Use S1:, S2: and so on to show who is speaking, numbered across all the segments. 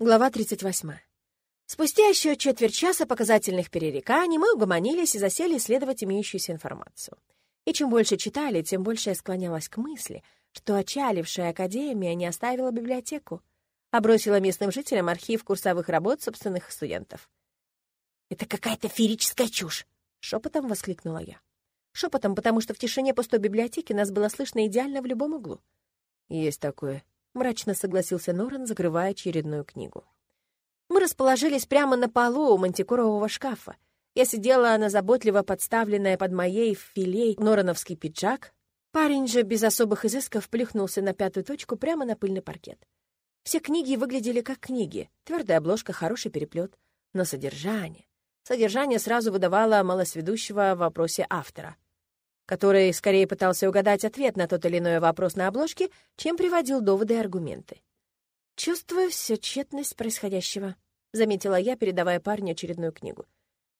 S1: Глава 38. Спустя еще четверть часа показательных перереканий мы угомонились и засели исследовать имеющуюся информацию. И чем больше читали, тем больше я склонялась к мысли, что очалившая академия не оставила библиотеку, а бросила местным жителям архив курсовых работ собственных студентов. «Это какая-то феерическая чушь!» — шепотом воскликнула я. Шепотом, потому что в тишине пустой библиотеки нас было слышно идеально в любом углу.
S2: «Есть такое», — мрачно согласился Норан, закрывая очередную книгу.
S1: Мы расположились прямо на полу у мантикорового шкафа. Я сидела на заботливо подставленная под моей филей норановский пиджак. Парень же без особых изысков плюхнулся на пятую точку прямо на пыльный паркет. Все книги выглядели как книги. Твердая обложка, хороший переплет. Но содержание... Содержание сразу выдавало малосведущего в вопросе автора который скорее пытался угадать ответ на тот или иной вопрос на обложке, чем приводил доводы и аргументы. «Чувствую всю тщетность происходящего», — заметила я, передавая парню очередную книгу.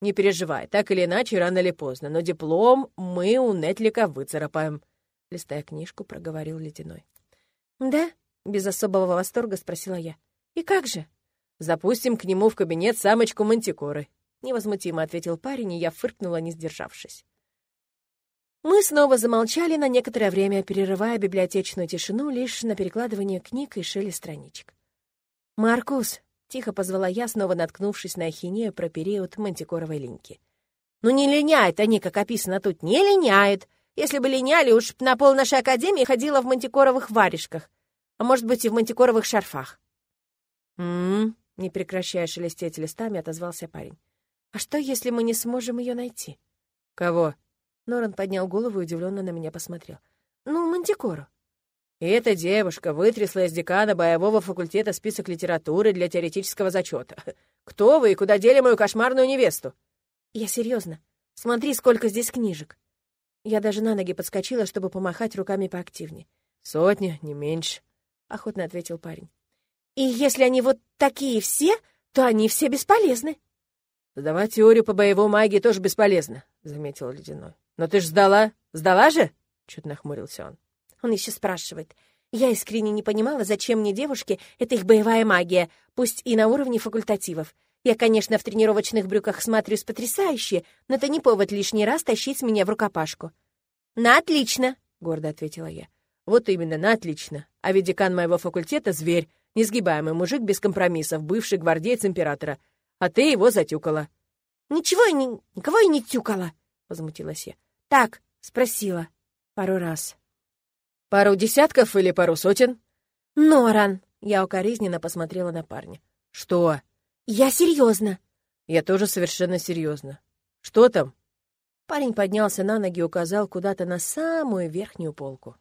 S2: «Не переживай, так или иначе, рано или поздно, но диплом мы у Нетлика выцарапаем», — листая книжку, проговорил Ледяной.
S1: «Да?» — без особого восторга спросила я. «И как же?»
S2: «Запустим к нему в кабинет самочку Мантикоры», — невозмутимо ответил парень, и я фыркнула, не сдержавшись.
S1: Мы снова замолчали на некоторое время, перерывая библиотечную тишину лишь на перекладывание книг и шелест страничек. «Маркус!» — тихо позвала я, снова наткнувшись на ахинею про период мантикоровой линьки. «Ну не линяют они, как описано тут, не линяют! Если бы линяли, уж на пол нашей академии ходила в мантикоровых варежках, а может быть и в мантикоровых шарфах».
S2: «М-м-м», не прекращая шелестеть листами, отозвался парень.
S1: «А что, если мы не сможем ее найти?»
S2: «Кого?»
S1: Норан поднял голову и удивленно на меня посмотрел. «Ну, Мантикору».
S2: И эта девушка вытрясла из декана боевого факультета список литературы для теоретического зачета. Кто вы и куда дели мою кошмарную невесту?
S1: Я серьезно. Смотри, сколько здесь книжек. Я даже на ноги подскочила, чтобы помахать руками поактивнее.
S2: Сотня, не меньше, — охотно ответил парень.
S1: И если они вот такие все, то они все бесполезны.
S2: Сдавать теорию по боевой магии тоже бесполезно, — заметил Ледяной. «Но ты ж сдала? Сдала же?» — чуть нахмурился он.
S1: Он еще спрашивает. Я искренне не понимала, зачем мне девушке это их боевая магия, пусть и на уровне факультативов. Я, конечно, в тренировочных брюках смотрюсь потрясающе, но это не повод лишний раз тащить меня в рукопашку. «На отлично!» — гордо ответила я.
S2: «Вот именно, на отлично. А ведь декан моего факультета — зверь, несгибаемый мужик без компромиссов, бывший гвардеец императора. А ты его затюкала».
S1: «Ничего я не... никого я не тюкала!» — возмутилась я. «Так, спросила. Пару раз».
S2: «Пару десятков или пару сотен?»
S1: «Норан!» — я укоризненно посмотрела на парня.
S2: «Что?»
S1: «Я серьезно.
S2: «Я тоже совершенно серьезно. Что там?»
S1: Парень поднялся на ноги и указал куда-то на самую верхнюю полку.